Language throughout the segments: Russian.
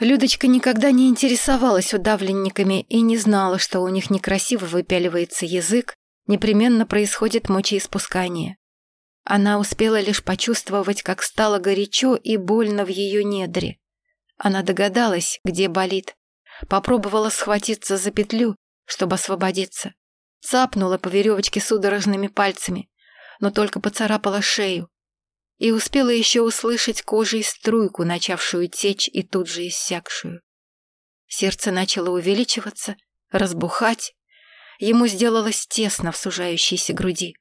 Людочка никогда не интересовалась удавленниками и не знала, что у них некрасиво выпяливается язык, непременно происходит мочеиспускание. Она успела лишь почувствовать, как стало горячо и больно в ее недре. Она догадалась, где болит. Попробовала схватиться за петлю, чтобы освободиться. Цапнула по веревочке судорожными пальцами, но только поцарапала шею и успела еще услышать кожей струйку, начавшую течь и тут же иссякшую. Сердце начало увеличиваться, разбухать. Ему сделалось тесно в сужающейся груди.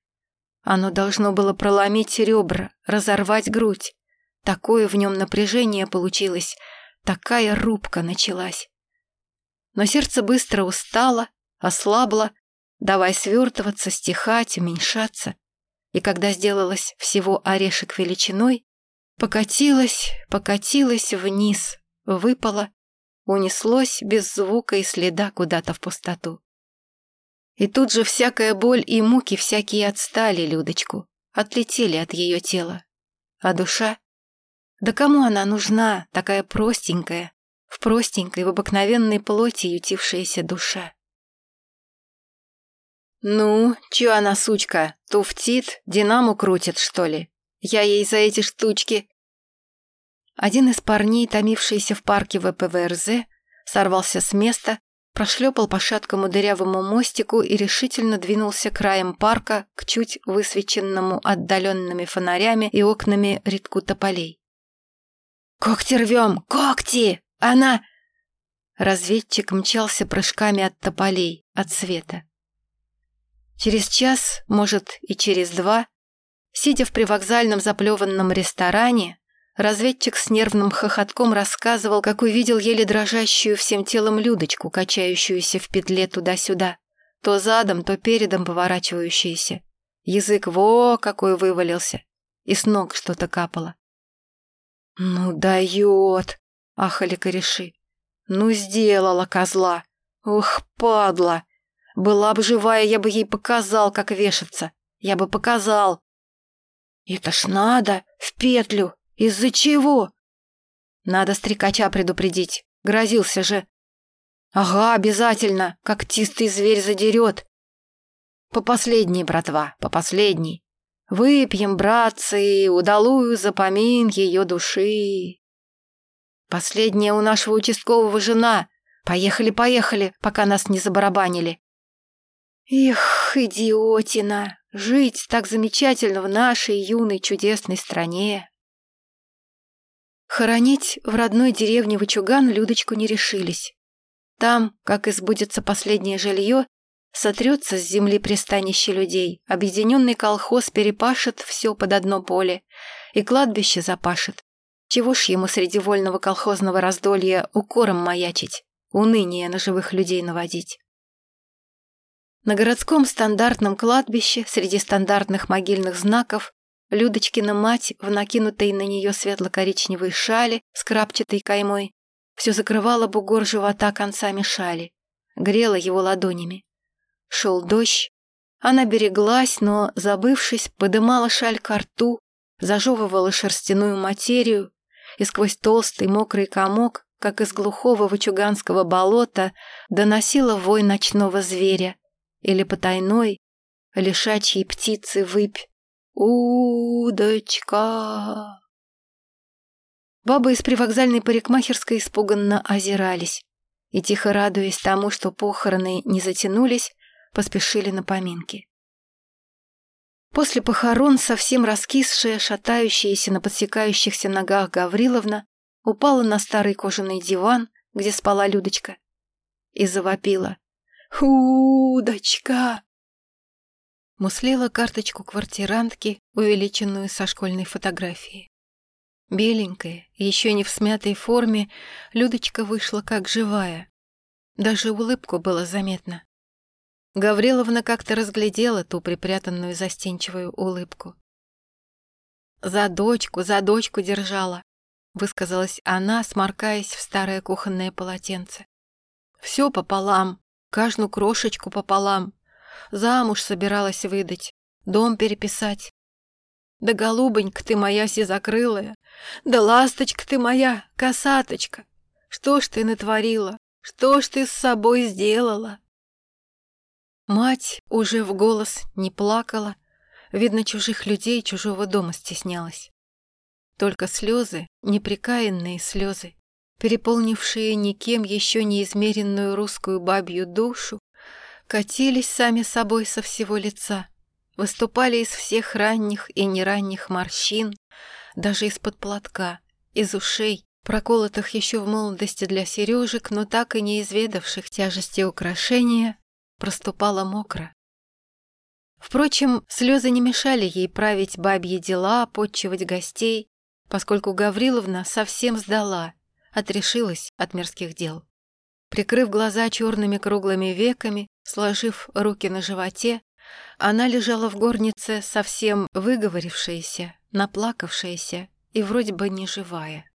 Оно должно было проломить ребра, разорвать грудь. Такое в нем напряжение получилось, такая рубка началась. Но сердце быстро устало, ослабло, давай свертываться, стихать, уменьшаться и когда сделалось всего орешек величиной, покатилась, покатилась вниз, выпала, унеслось без звука и следа куда-то в пустоту. И тут же всякая боль и муки всякие отстали Людочку, отлетели от ее тела. А душа? Да кому она нужна, такая простенькая, в простенькой, в обыкновенной плоти ютившаяся душа? «Ну, чё она, сучка, туфтит, динаму крутит, что ли? Я ей за эти штучки...» Один из парней, томившийся в парке ВПВРЗ, сорвался с места, прошлепал по шаткому дырявому мостику и решительно двинулся краем парка к чуть высвеченному отдаленными фонарями и окнами редку тополей. «Когти рвем! Когти! Она...» Разведчик мчался прыжками от тополей, от света. Через час, может, и через два, сидя в привокзальном заплеванном ресторане, разведчик с нервным хохотком рассказывал, как увидел еле дрожащую всем телом Людочку, качающуюся в петле туда-сюда, то задом, то передом поворачивающуюся. Язык во какой вывалился, и с ног что-то капало. «Ну дает!» — ахали кореши. «Ну сделала козла! Ух, падла! Была бы живая, я бы ей показал, как вешаться. Я бы показал. Это ж надо, в петлю. Из-за чего? Надо стрекача предупредить. Грозился же. Ага, обязательно. Как тистый зверь задерет. По последней, братва, по последней. Выпьем, братцы, удалую запомин ее души. Последняя у нашего участкового жена. Поехали, поехали, пока нас не забарабанили. Эх, идиотина, жить так замечательно в нашей юной чудесной стране. Хоронить в родной деревне Вычуган Людочку не решились. Там, как избудется последнее жилье, сотрется с земли пристанище людей, объединенный колхоз перепашет все под одно поле, и кладбище запашет. Чего ж ему среди вольного колхозного раздолья укором маячить, уныние на живых людей наводить? На городском стандартном кладбище среди стандартных могильных знаков Людочкина мать в накинутой на нее светло-коричневой шали с крапчатой каймой все закрывала бугор живота концами шали, грела его ладонями. Шел дождь, она береглась, но, забывшись, подымала шаль ко рту, зажевывала шерстяную материю, и сквозь толстый мокрый комок, как из глухого вычуганского болота, доносила вой ночного зверя, или потайной, лишачьей птицы выпь. Удочка! Бабы из привокзальной парикмахерской испуганно озирались и, тихо радуясь тому, что похороны не затянулись, поспешили на поминки. После похорон совсем раскисшая, шатающаяся на подсекающихся ногах Гавриловна упала на старый кожаный диван, где спала Людочка, и завопила. «Удочка!» Муслила карточку квартирантки, увеличенную со школьной фотографии. Беленькая, еще не в смятой форме, Людочка вышла как живая. Даже улыбку было заметно. Гавриловна как-то разглядела ту припрятанную застенчивую улыбку. «За дочку, за дочку держала», — высказалась она, сморкаясь в старое кухонное полотенце. «Все пополам, каждую крошечку пополам. Замуж собиралась выдать, дом переписать. Да, голубонька ты моя сизокрылая, да ласточка ты моя, косаточка, Что ж ты натворила? Что ж ты с собой сделала?» Мать уже в голос не плакала, видно, чужих людей чужого дома стеснялась. Только слезы, неприкаянные слезы, переполнившие никем еще неизмеренную русскую бабью душу, катились сами собой со всего лица, выступали из всех ранних и неранних морщин, даже из-под платка, из ушей, проколотых еще в молодости для сережек, но так и не изведавших тяжести украшения, проступала мокро. Впрочем, слезы не мешали ей править бабьи дела, подчивать гостей, поскольку Гавриловна совсем сдала, отрешилась от мирских дел. Прикрыв глаза черными круглыми веками, сложив руки на животе, она лежала в горнице совсем выговорившаяся, наплакавшаяся и вроде бы не живая.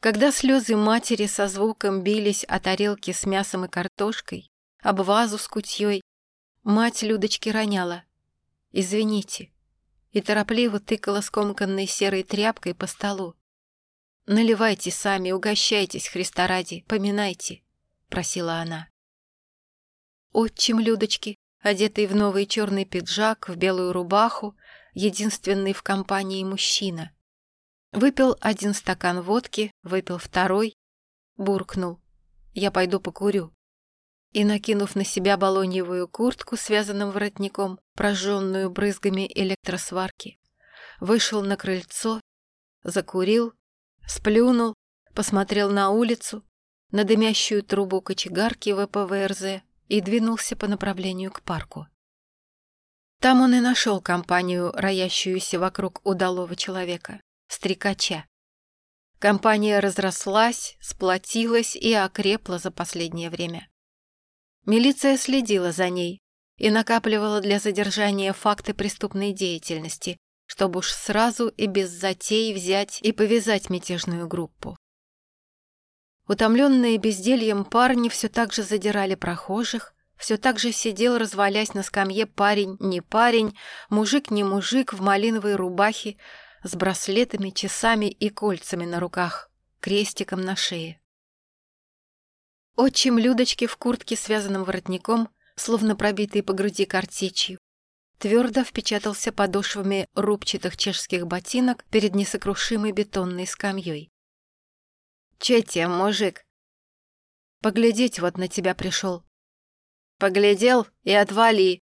Когда слезы матери со звуком бились о тарелке с мясом и картошкой, об вазу с кутьей, мать Людочки роняла «Извините» и торопливо тыкала скомканной серой тряпкой по столу. «Наливайте сами, угощайтесь, Христа ради, поминайте», — просила она. Отчим Людочки, одетый в новый черный пиджак, в белую рубаху, единственный в компании мужчина. Выпил один стакан водки, выпил второй, буркнул. «Я пойду покурю» и, накинув на себя балоньевую куртку с вязаным воротником, прожженную брызгами электросварки, вышел на крыльцо, закурил, сплюнул, посмотрел на улицу, на дымящую трубу кочегарки ВПВРЗ и двинулся по направлению к парку. Там он и нашел компанию, роящуюся вокруг удалого человека, стрекача. Компания разрослась, сплотилась и окрепла за последнее время. Милиция следила за ней и накапливала для задержания факты преступной деятельности, чтобы уж сразу и без затей взять и повязать мятежную группу. Утомленные бездельем парни все так же задирали прохожих, все так же сидел, развалясь на скамье парень не парень, мужик не мужик в малиновой рубахе с браслетами, часами и кольцами на руках, крестиком на шее. Отчим Людочки в куртке с вязаным воротником, словно пробитый по груди картечью, твердо впечатался подошвами рубчатых чешских ботинок перед несокрушимой бетонной скамьей. «Че тебе, мужик?» «Поглядеть вот на тебя пришел». «Поглядел и отвали.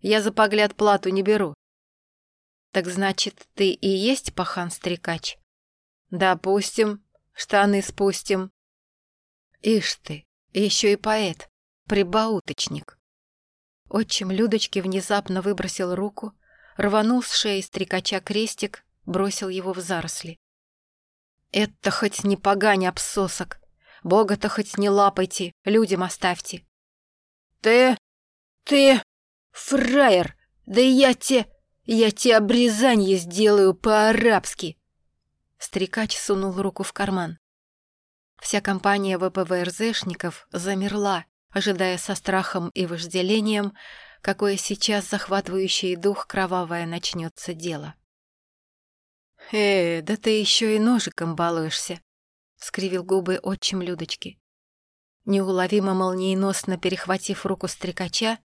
Я за погляд плату не беру». «Так значит, ты и есть пахан-стрекач?» «Допустим. Штаны спустим». «Ишь ты, еще и поэт, прибауточник. Отчим Людочки внезапно выбросил руку, рванул с шеи стрекача крестик, бросил его в заросли. «Это хоть не погань обсосок, Бога-то хоть не лапайте, людям оставьте». «Ты... ты... фраер, да я те... я те обрезанье сделаю по-арабски!» Стрекач сунул руку в карман. Вся компания ВПВРЗшников замерла, ожидая со страхом и вожделением, какое сейчас захватывающий дух кровавое начнется дело. «Э, да ты еще и ножиком балуешься», — скривил губы отчим Людочки. Неуловимо молниеносно перехватив руку стрекача,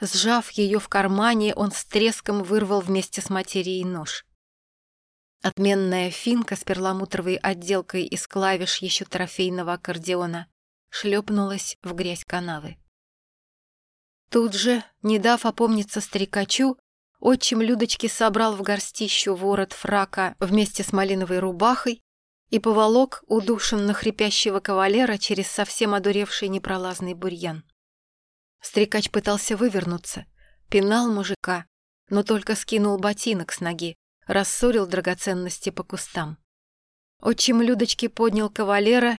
сжав ее в кармане, он с треском вырвал вместе с материей нож. Отменная финка с перламутровой отделкой из клавиш еще трофейного аккордеона шлепнулась в грязь канавы. Тут же, не дав опомниться старикачу, отчим Людочки собрал в горстищу ворот фрака вместе с малиновой рубахой и поволок удушенно хрипящего кавалера через совсем одуревший непролазный бурьян. Стрекач пытался вывернуться, пинал мужика, но только скинул ботинок с ноги, рассорил драгоценности по кустам. Отчим Людочки поднял кавалера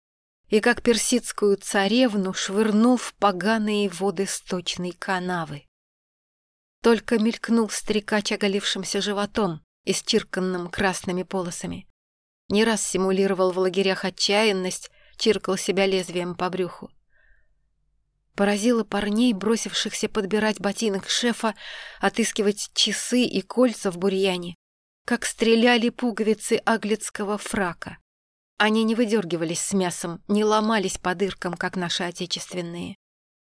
и, как персидскую царевну, швырнул в поганые воды сточной канавы. Только мелькнул стрекач оголившимся животом, исчирканным красными полосами. Не раз симулировал в лагерях отчаянность, чиркал себя лезвием по брюху. Поразило парней, бросившихся подбирать ботинок шефа, отыскивать часы и кольца в бурьяне, как стреляли пуговицы аглицкого фрака. Они не выдергивались с мясом, не ломались по дыркам, как наши отечественные.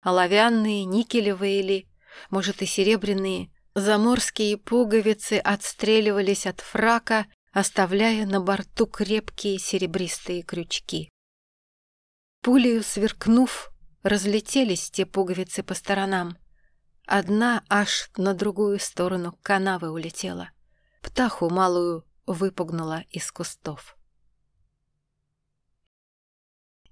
Оловянные, никелевые ли, может и серебряные, заморские пуговицы отстреливались от фрака, оставляя на борту крепкие серебристые крючки. Пулею сверкнув, разлетелись те пуговицы по сторонам. Одна аж на другую сторону канавы улетела. Птаху малую выпугнула из кустов.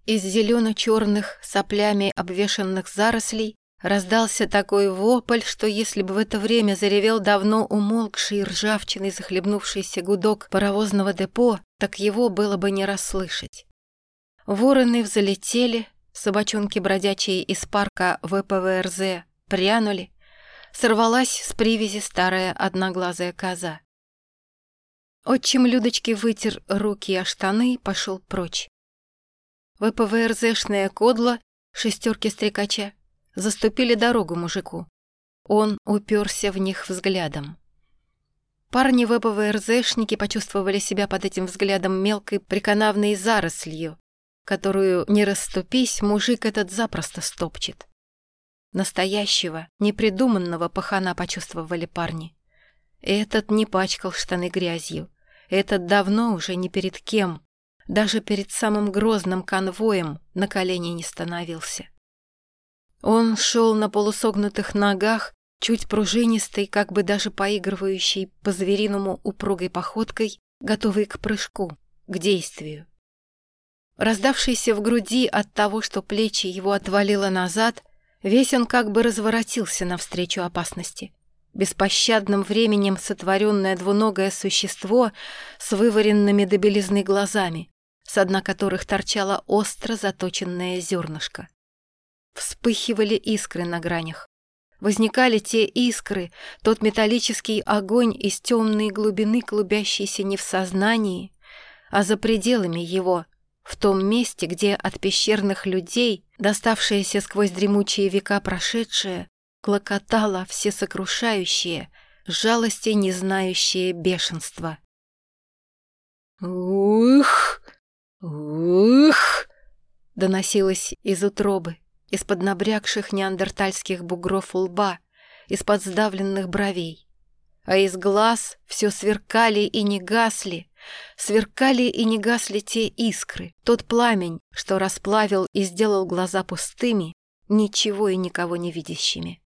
Из зелено-черных, соплями обвешанных зарослей раздался такой вопль, что если бы в это время заревел давно умолкший ржавчиной захлебнувшийся гудок паровозного депо, так его было бы не расслышать. Вороны взлетели, собачонки бродячие из парка ВПВРЗ прянули, сорвалась с привязи старая одноглазая коза. Отчим Людочки вытер руки о штаны и пошел прочь. ВПВРЗшное кодло, шестерки стрекача, заступили дорогу мужику. Он уперся в них взглядом. Парни ВПВРЗшники почувствовали себя под этим взглядом мелкой приканавной зарослью, которую, не расступись, мужик этот запросто стопчет. Настоящего, непридуманного пахана почувствовали парни. Этот не пачкал штаны грязью. Этот давно уже ни перед кем даже перед самым грозным конвоем на колени не становился. Он шел на полусогнутых ногах, чуть пружинистой, как бы даже поигрывающей по-звериному упругой походкой, готовый к прыжку, к действию. Раздавшийся в груди от того, что плечи его отвалило назад, весь он как бы разворотился навстречу опасности. Беспощадным временем сотворенное двуногое существо с вываренными до белизны глазами, с дна которых торчало остро заточенное зернышко. Вспыхивали искры на гранях. Возникали те искры, тот металлический огонь из темной глубины, клубящийся не в сознании, а за пределами его, в том месте, где от пещерных людей, доставшееся сквозь дремучие века прошедшее, клокотало всесокрушающее, жалости не знающее бешенство. «Ух!» «Ух!» — доносилось из утробы, из-под набрякших неандертальских бугров лба, из-под сдавленных бровей. А из глаз все сверкали и не гасли, сверкали и не гасли те искры, тот пламень, что расплавил и сделал глаза пустыми, ничего и никого не видящими.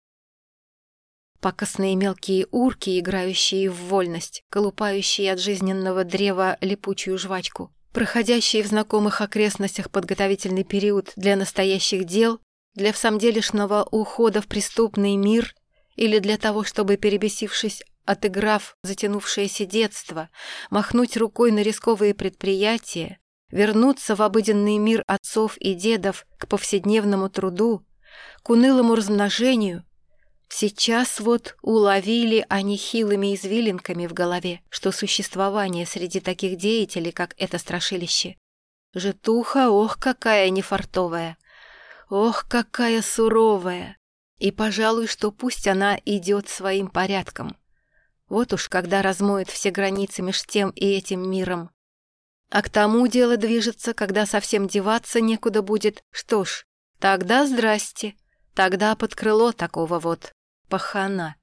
Пакостные мелкие урки, играющие в вольность, колупающие от жизненного древа липучую жвачку, проходящий в знакомых окрестностях подготовительный период для настоящих дел, для всамделишного ухода в преступный мир или для того, чтобы, перебесившись, отыграв затянувшееся детство, махнуть рукой на рисковые предприятия, вернуться в обыденный мир отцов и дедов к повседневному труду, к унылому размножению, Сейчас вот уловили они хилыми извилинками в голове, что существование среди таких деятелей, как это страшилище, житуха, ох, какая нефартовая, ох, какая суровая, и, пожалуй, что пусть она идет своим порядком. Вот уж когда размоет все границы меж тем и этим миром. А к тому дело движется, когда совсем деваться некуда будет, что ж, тогда здрасте, тогда под крыло такого вот пахана.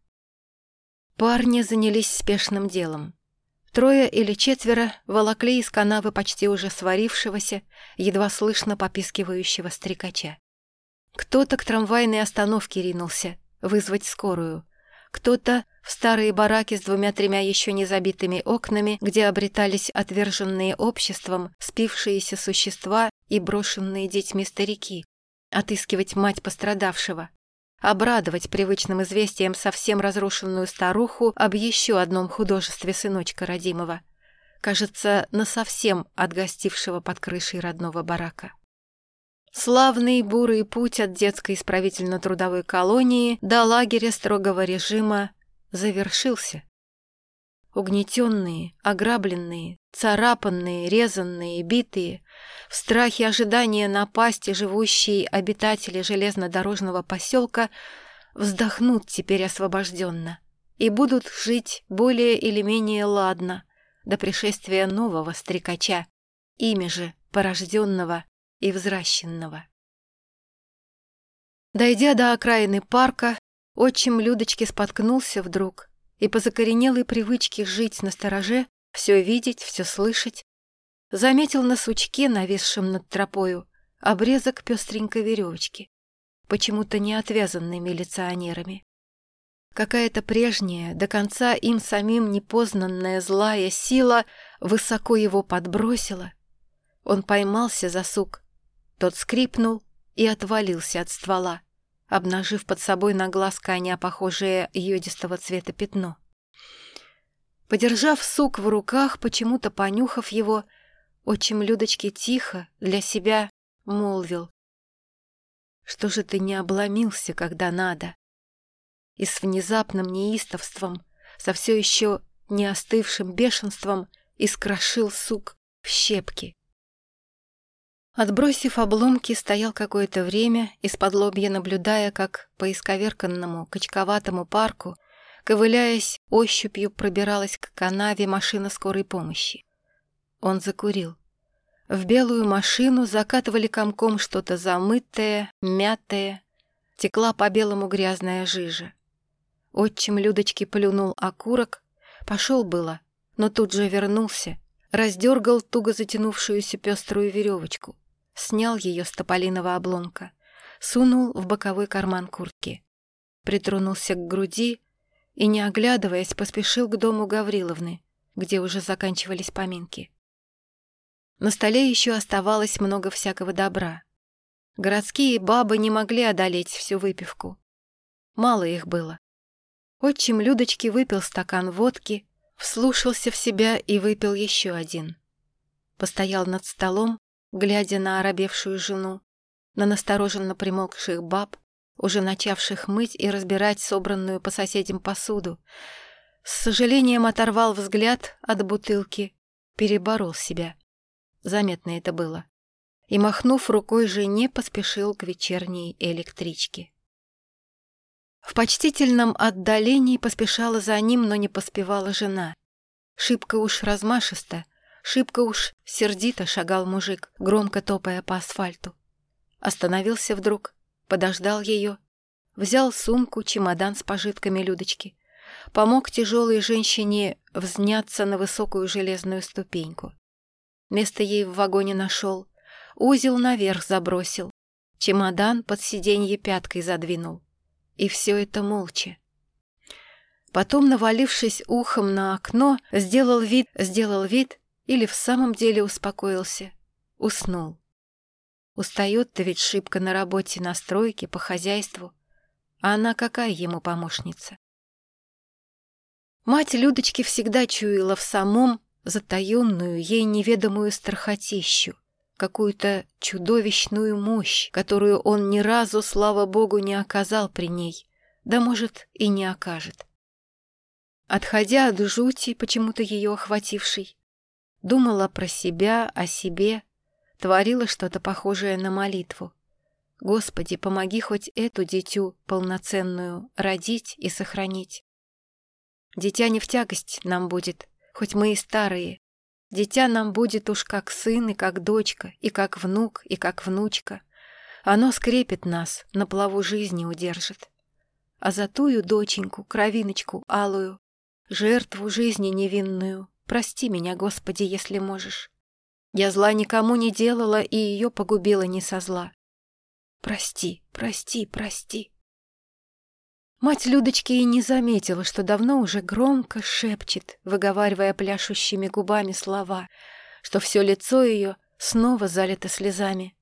Парни занялись спешным делом. Трое или четверо волокли из канавы почти уже сварившегося, едва слышно попискивающего стрекача. Кто-то к трамвайной остановке ринулся, вызвать скорую. Кто-то в старые бараки с двумя-тремя еще не забитыми окнами, где обретались отверженные обществом, спившиеся существа и брошенные детьми старики, отыскивать мать пострадавшего, обрадовать привычным известием совсем разрушенную старуху об еще одном художестве сыночка родимого, кажется, насовсем отгостившего под крышей родного барака. Славный бурый путь от детской исправительно-трудовой колонии до лагеря строгого режима завершился. Угнетенные, ограбленные, царапанные, резанные, битые, в страхе ожидания напасти живущие обитатели железнодорожного поселка вздохнут теперь освобожденно и будут жить более или менее ладно до пришествия нового стрекача, ими же порожденного и взращенного. Дойдя до окраины парка, отчим Людочки споткнулся вдруг и по закоренелой привычке жить на стороже, все видеть, все слышать, заметил на сучке, нависшем над тропою, обрезок пестренькой веревочки, почему-то не отвязанной милиционерами. Какая-то прежняя, до конца им самим непознанная злая сила высоко его подбросила. Он поймался за сук. Тот скрипнул и отвалился от ствола, обнажив под собой на глаз коня похожее йодистого цвета пятно. Подержав сук в руках, почему-то понюхав его, отчим Людочки тихо для себя молвил. «Что же ты не обломился, когда надо?» И с внезапным неистовством, со все еще не остывшим бешенством, искрошил сук в щепки. Отбросив обломки, стоял какое-то время, из-под лобья наблюдая, как по исковерканному, качковатому парку, ковыляясь, ощупью пробиралась к канаве машина скорой помощи. Он закурил. В белую машину закатывали комком что-то замытое, мятое. Текла по белому грязная жижа. Отчим Людочки плюнул окурок, пошел было, но тут же вернулся, раздергал туго затянувшуюся пеструю веревочку, снял ее с тополиного обломка, сунул в боковой карман куртки, притронулся к груди и, не оглядываясь, поспешил к дому Гавриловны, где уже заканчивались поминки. На столе еще оставалось много всякого добра. Городские бабы не могли одолеть всю выпивку. Мало их было. Отчим Людочки выпил стакан водки, вслушался в себя и выпил еще один. Постоял над столом, глядя на оробевшую жену, на настороженно примолкших баб, уже начавших мыть и разбирать собранную по соседям посуду. С сожалением оторвал взгляд от бутылки, переборол себя. Заметно это было. И, махнув рукой жене, поспешил к вечерней электричке. В почтительном отдалении поспешала за ним, но не поспевала жена. Шибко уж размашисто, шибко уж сердито шагал мужик, громко топая по асфальту. Остановился вдруг, подождал ее, взял сумку, чемодан с пожитками Людочки, помог тяжелой женщине взняться на высокую железную ступеньку. Место ей в вагоне нашел. Узел наверх забросил. Чемодан под сиденье пяткой задвинул. И все это молча. Потом, навалившись ухом на окно, сделал вид, сделал вид или в самом деле успокоился. Уснул. Устает-то ведь шибко на работе, на стройке, по хозяйству. А она какая ему помощница? Мать Людочки всегда чуяла в самом затаенную, ей неведомую страхотищу, какую-то чудовищную мощь, которую он ни разу, слава богу, не оказал при ней, да, может, и не окажет. Отходя от жути, почему-то ее охватившей, думала про себя, о себе, творила что-то похожее на молитву. Господи, помоги хоть эту дитю полноценную родить и сохранить. Дитя не в тягость нам будет, хоть мы и старые. Дитя нам будет уж как сын и как дочка, и как внук, и как внучка. Оно скрепит нас, на плаву жизни удержит. А за тую доченьку, кровиночку алую, жертву жизни невинную, прости меня, Господи, если можешь. Я зла никому не делала и ее погубила не со зла. Прости, прости, прости. Мать Людочки и не заметила, что давно уже громко шепчет, выговаривая пляшущими губами слова, что все лицо ее снова залито слезами.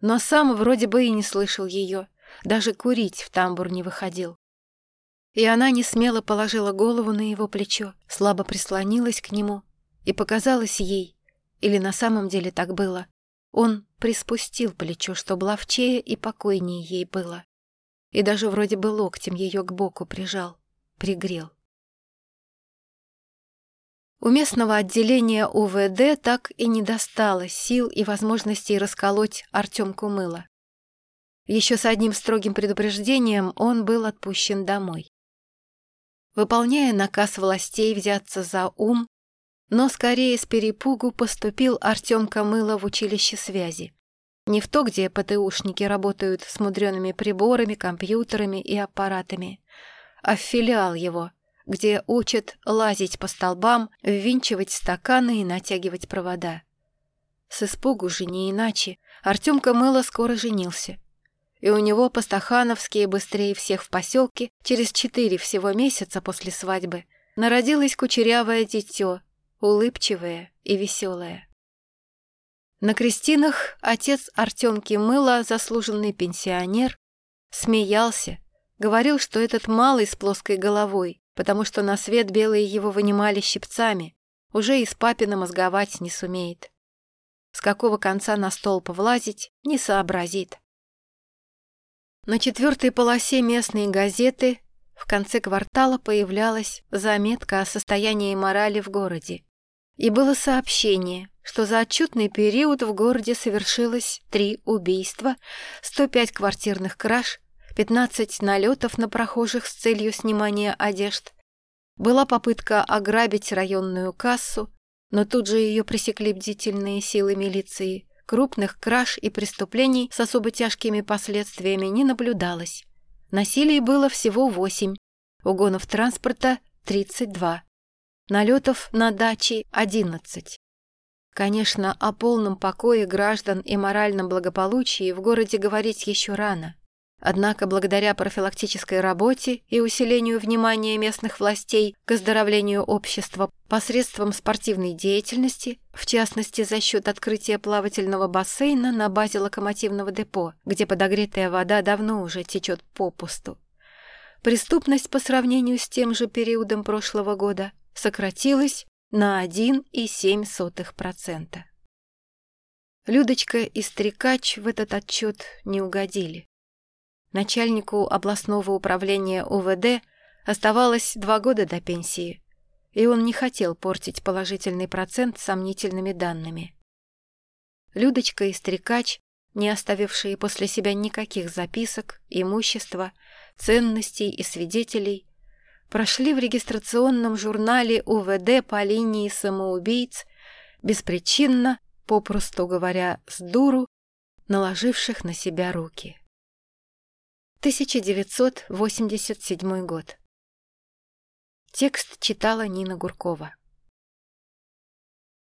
Но сам вроде бы и не слышал ее, даже курить в тамбур не выходил. И она не смело положила голову на его плечо, слабо прислонилась к нему, и показалось ей, или на самом деле так было, он приспустил плечо, чтобы ловчее и покойнее ей было и даже вроде бы локтем ее к боку прижал, пригрел. У местного отделения УВД так и не достало сил и возможностей расколоть Артемку мыло. Еще с одним строгим предупреждением он был отпущен домой. Выполняя наказ властей взяться за ум, Но скорее с перепугу поступил Артем Камыла в училище связи. Не в то, где ПТУшники работают с мудреными приборами, компьютерами и аппаратами, а в филиал его, где учат лазить по столбам, ввинчивать стаканы и натягивать провода. С испугу же не иначе. Артем Камыла скоро женился. И у него по-стахановски быстрее всех в поселке, через четыре всего месяца после свадьбы, народилось кучерявое дитё, улыбчивое и веселое. На крестинах отец Артемки Мыла, заслуженный пенсионер, смеялся, говорил, что этот малый с плоской головой, потому что на свет белые его вынимали щипцами, уже и с папина мозговать не сумеет. С какого конца на стол повлазить, не сообразит. На четвертой полосе местной газеты в конце квартала появлялась заметка о состоянии морали в городе. И было сообщение, что за отчетный период в городе совершилось три убийства, 105 квартирных краж, 15 налетов на прохожих с целью снимания одежд. Была попытка ограбить районную кассу, но тут же ее пресекли бдительные силы милиции. Крупных краж и преступлений с особо тяжкими последствиями не наблюдалось. Насилий было всего 8, угонов транспорта – 32. Налетов на дачи – 11. Конечно, о полном покое граждан и моральном благополучии в городе говорить еще рано. Однако благодаря профилактической работе и усилению внимания местных властей к оздоровлению общества посредством спортивной деятельности, в частности за счет открытия плавательного бассейна на базе локомотивного депо, где подогретая вода давно уже течет попусту, преступность по сравнению с тем же периодом прошлого года – сократилась на 1,7%. Людочка и Стрекач в этот отчет не угодили. Начальнику областного управления УВД оставалось два года до пенсии, и он не хотел портить положительный процент сомнительными данными. Людочка и Стрекач, не оставившие после себя никаких записок, имущества, ценностей и свидетелей, прошли в регистрационном журнале УВД по линии самоубийц, беспричинно, попросту говоря, с дуру, наложивших на себя руки. 1987 год. Текст читала Нина Гуркова.